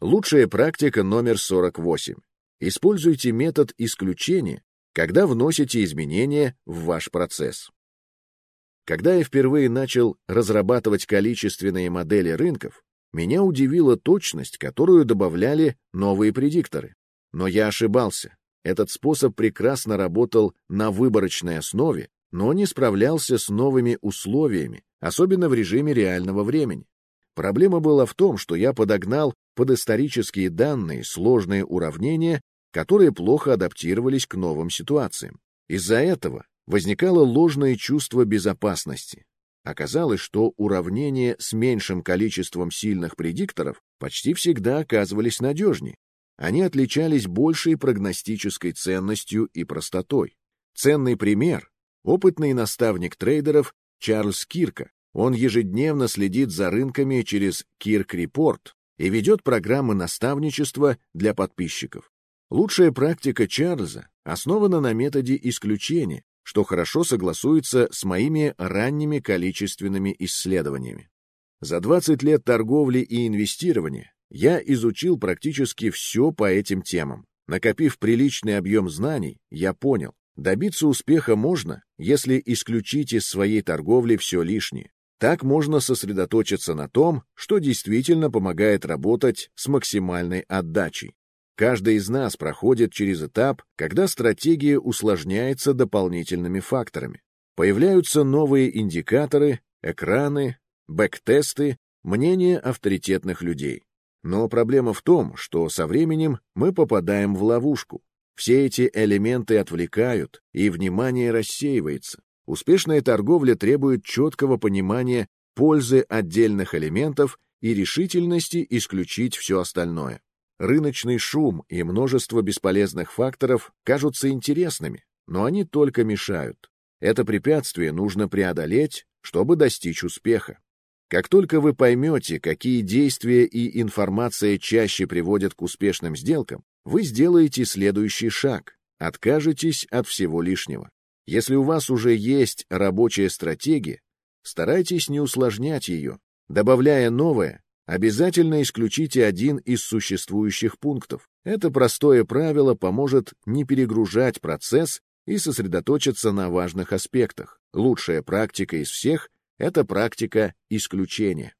Лучшая практика номер 48. Используйте метод исключения, когда вносите изменения в ваш процесс. Когда я впервые начал разрабатывать количественные модели рынков, меня удивила точность, которую добавляли новые предикторы. Но я ошибался. Этот способ прекрасно работал на выборочной основе, но не справлялся с новыми условиями, особенно в режиме реального времени. Проблема была в том, что я подогнал под исторические данные сложные уравнения, которые плохо адаптировались к новым ситуациям. Из-за этого возникало ложное чувство безопасности. Оказалось, что уравнения с меньшим количеством сильных предикторов почти всегда оказывались надежнее. Они отличались большей прогностической ценностью и простотой. Ценный пример — опытный наставник трейдеров Чарльз Кирка. Он ежедневно следит за рынками через Кирк Report и ведет программы наставничества для подписчиков. Лучшая практика Чарльза основана на методе исключения, что хорошо согласуется с моими ранними количественными исследованиями. За 20 лет торговли и инвестирования я изучил практически все по этим темам. Накопив приличный объем знаний, я понял, добиться успеха можно, если исключить из своей торговли все лишнее. Так можно сосредоточиться на том, что действительно помогает работать с максимальной отдачей. Каждый из нас проходит через этап, когда стратегия усложняется дополнительными факторами. Появляются новые индикаторы, экраны, бэктесты, мнения авторитетных людей. Но проблема в том, что со временем мы попадаем в ловушку. Все эти элементы отвлекают, и внимание рассеивается. Успешная торговля требует четкого понимания пользы отдельных элементов и решительности исключить все остальное. Рыночный шум и множество бесполезных факторов кажутся интересными, но они только мешают. Это препятствие нужно преодолеть, чтобы достичь успеха. Как только вы поймете, какие действия и информация чаще приводят к успешным сделкам, вы сделаете следующий шаг, откажетесь от всего лишнего. Если у вас уже есть рабочая стратегия, старайтесь не усложнять ее, добавляя новое, Обязательно исключите один из существующих пунктов. Это простое правило поможет не перегружать процесс и сосредоточиться на важных аспектах. Лучшая практика из всех — это практика исключения.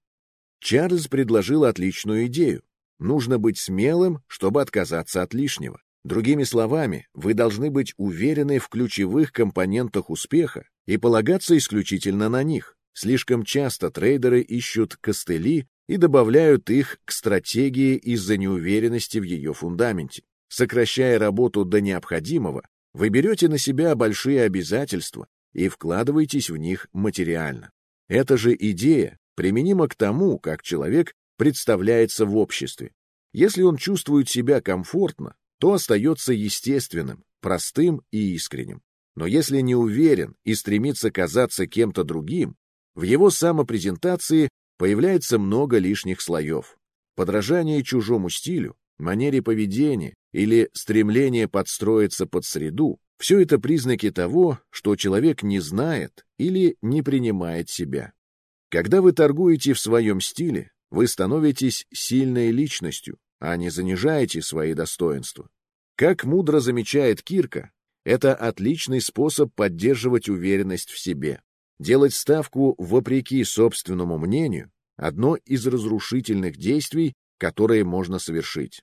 Чарльз предложил отличную идею. Нужно быть смелым, чтобы отказаться от лишнего. Другими словами, вы должны быть уверены в ключевых компонентах успеха и полагаться исключительно на них. Слишком часто трейдеры ищут костыли, и добавляют их к стратегии из-за неуверенности в ее фундаменте. Сокращая работу до необходимого, вы берете на себя большие обязательства и вкладываетесь в них материально. Эта же идея применима к тому, как человек представляется в обществе. Если он чувствует себя комфортно, то остается естественным, простым и искренним. Но если не уверен и стремится казаться кем-то другим, в его самопрезентации появляется много лишних слоев. Подражание чужому стилю, манере поведения или стремление подстроиться под среду — все это признаки того, что человек не знает или не принимает себя. Когда вы торгуете в своем стиле, вы становитесь сильной личностью, а не занижаете свои достоинства. Как мудро замечает Кирка, это отличный способ поддерживать уверенность в себе. Делать ставку вопреки собственному мнению – одно из разрушительных действий, которые можно совершить.